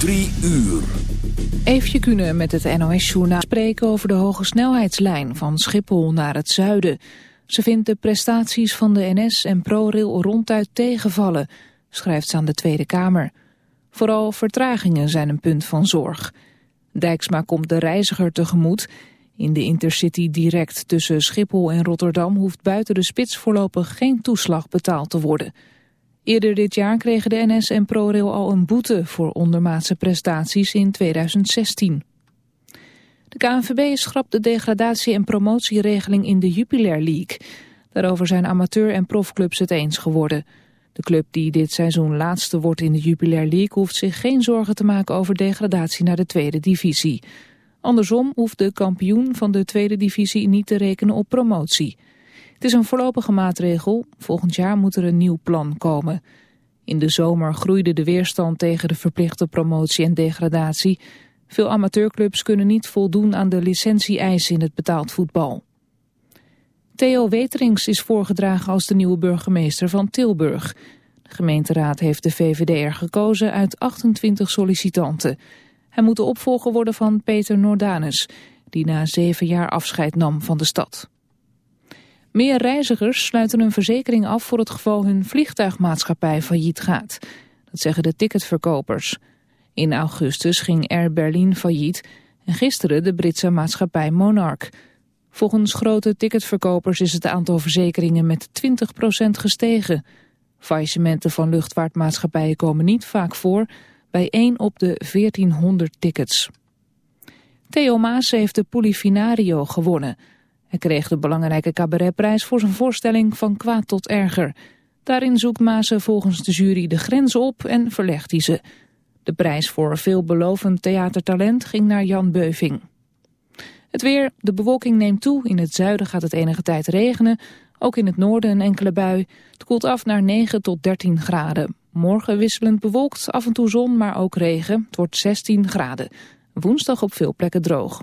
Drie uur. Eefje kunnen met het NOS-journaal spreken over de hoge snelheidslijn van Schiphol naar het zuiden. Ze vindt de prestaties van de NS en ProRail ronduit tegenvallen, schrijft ze aan de Tweede Kamer. Vooral vertragingen zijn een punt van zorg. Dijksma komt de reiziger tegemoet. In de Intercity direct tussen Schiphol en Rotterdam hoeft buiten de spits voorlopig geen toeslag betaald te worden. Eerder dit jaar kregen de NS en ProRail al een boete voor ondermaatse prestaties in 2016. De KNVB schrapt de degradatie- en promotieregeling in de Jupiler League. Daarover zijn amateur- en profclubs het eens geworden. De club die dit seizoen laatste wordt in de Jupiler League... hoeft zich geen zorgen te maken over degradatie naar de tweede divisie. Andersom hoeft de kampioen van de tweede divisie niet te rekenen op promotie. Het is een voorlopige maatregel. Volgend jaar moet er een nieuw plan komen. In de zomer groeide de weerstand tegen de verplichte promotie en degradatie. Veel amateurclubs kunnen niet voldoen aan de licentie-eisen in het betaald voetbal. Theo Weterings is voorgedragen als de nieuwe burgemeester van Tilburg. De gemeenteraad heeft de VVD'er gekozen uit 28 sollicitanten. Hij moet de opvolger worden van Peter Nordanus, die na zeven jaar afscheid nam van de stad. Meer reizigers sluiten een verzekering af voor het geval hun vliegtuigmaatschappij failliet gaat. Dat zeggen de ticketverkopers. In augustus ging Air Berlin failliet en gisteren de Britse maatschappij Monarch. Volgens grote ticketverkopers is het aantal verzekeringen met 20% gestegen. Faillissementen van luchtvaartmaatschappijen komen niet vaak voor, bij 1 op de 1400 tickets. Theo Maas heeft de Polifinario gewonnen. Hij kreeg de belangrijke cabaretprijs voor zijn voorstelling van kwaad tot erger. Daarin zoekt Maas volgens de jury de grenzen op en verlegt hij ze. De prijs voor veelbelovend theatertalent ging naar Jan Beuving. Het weer, de bewolking neemt toe. In het zuiden gaat het enige tijd regenen. Ook in het noorden een enkele bui. Het koelt af naar 9 tot 13 graden. Morgen wisselend bewolkt, af en toe zon, maar ook regen. Het wordt 16 graden. Woensdag op veel plekken droog.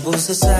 você sabe.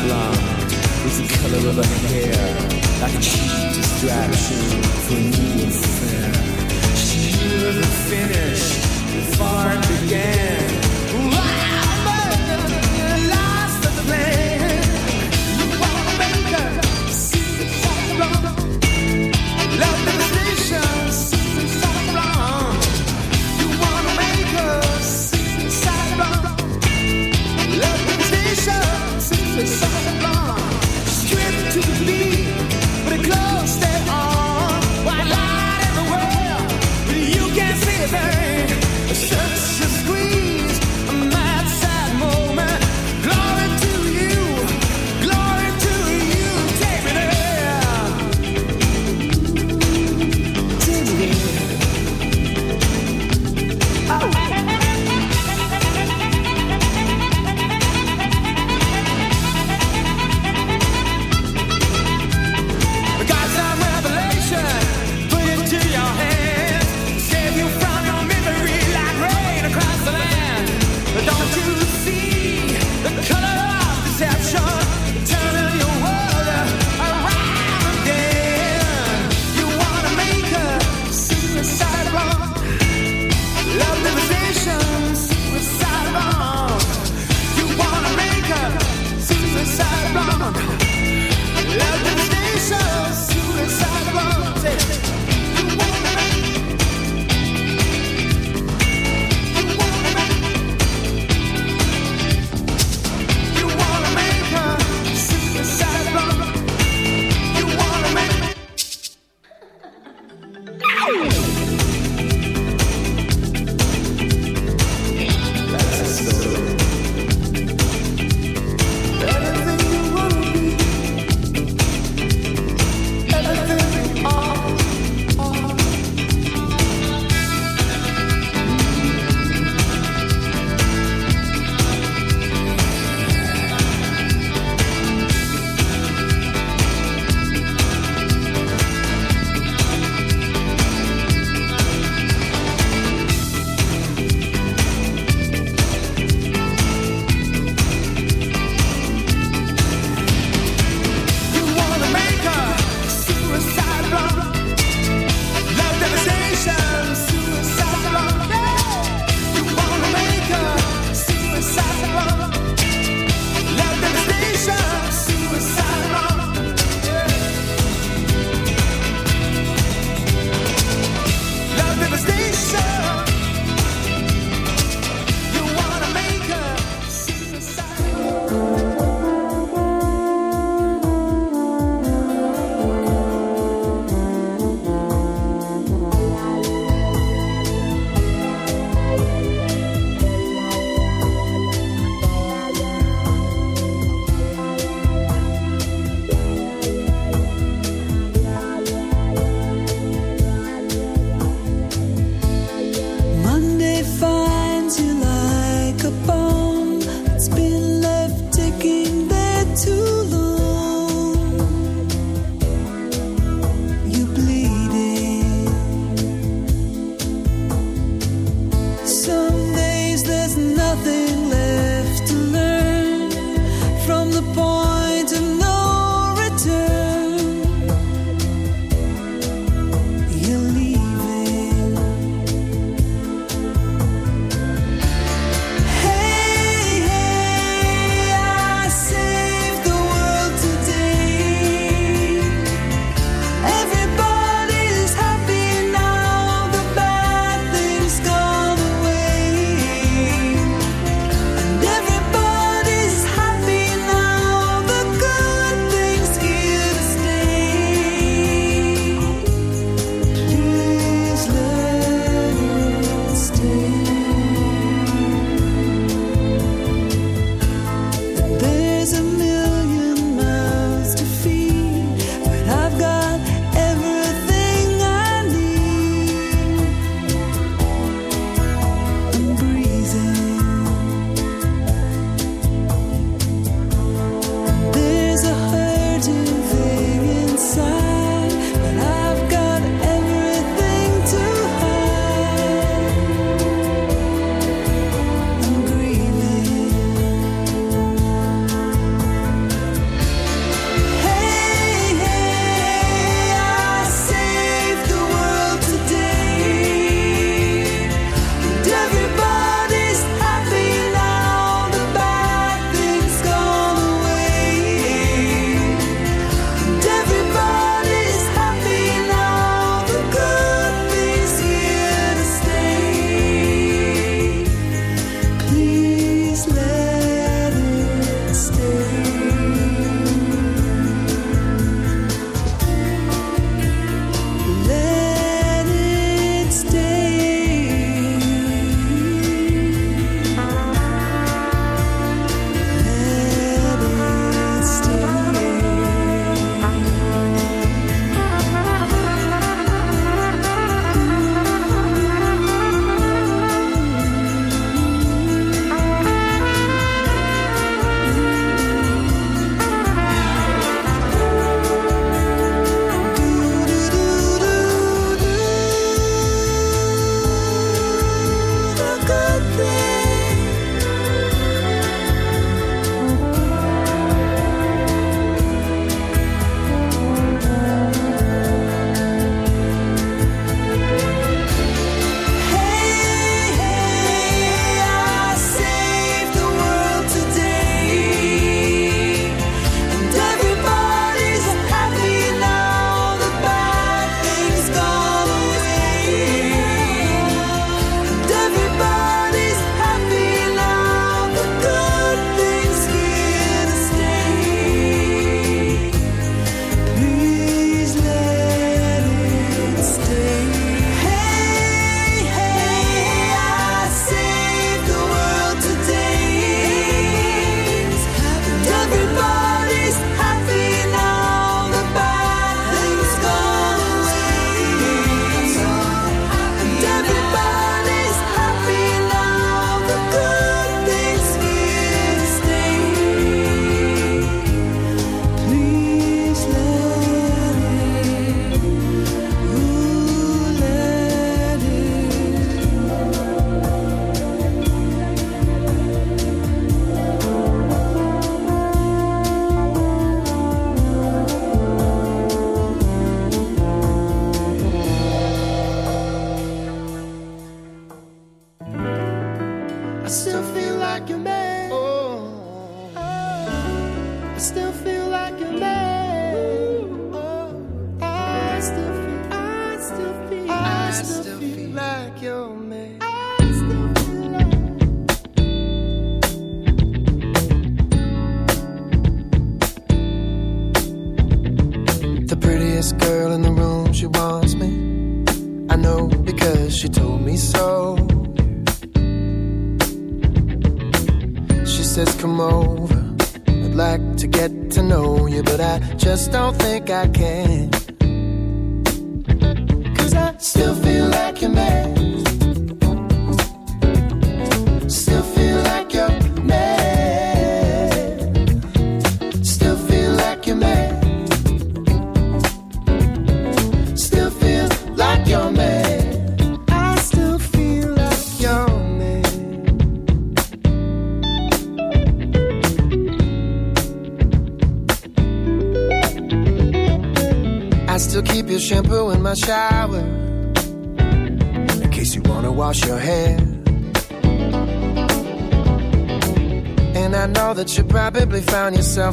blonde is the color of her hair, like a cheap distraction for a new affair. She knew the finish, the far began.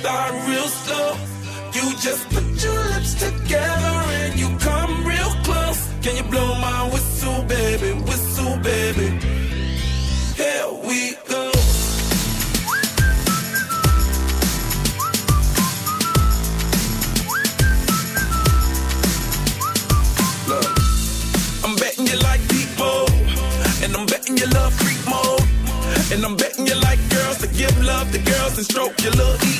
start real slow. You just put your lips together and you come real close. Can you blow my whistle, baby? Whistle, baby. Here we go. Look, I'm betting you like people, and I'm betting you love freak mode, and I'm betting you like girls to give love to girls and stroke your little ego.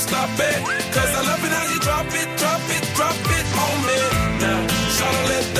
won't stop it. Cause I love it how you drop it, drop it, drop it on me. Now, shout let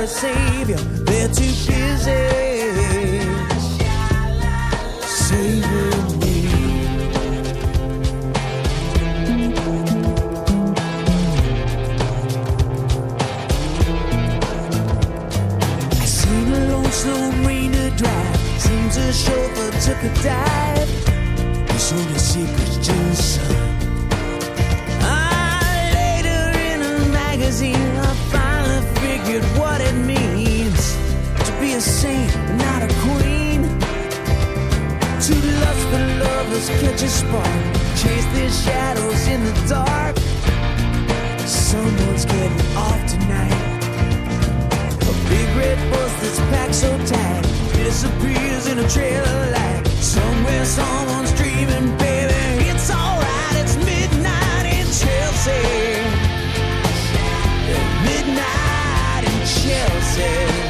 a savior, they're too busy saving me. I seen a drive, seems a chauffeur took a dive. He sold his secrets just a saint, not a queen. Two lustful lovers catch a spark, chase their shadows in the dark. Someone's getting off tonight. A big red bus that's packed so tight disappears in a trail of light. Somewhere someone's dreaming, baby. It's alright, it's midnight in Chelsea. Midnight in Chelsea.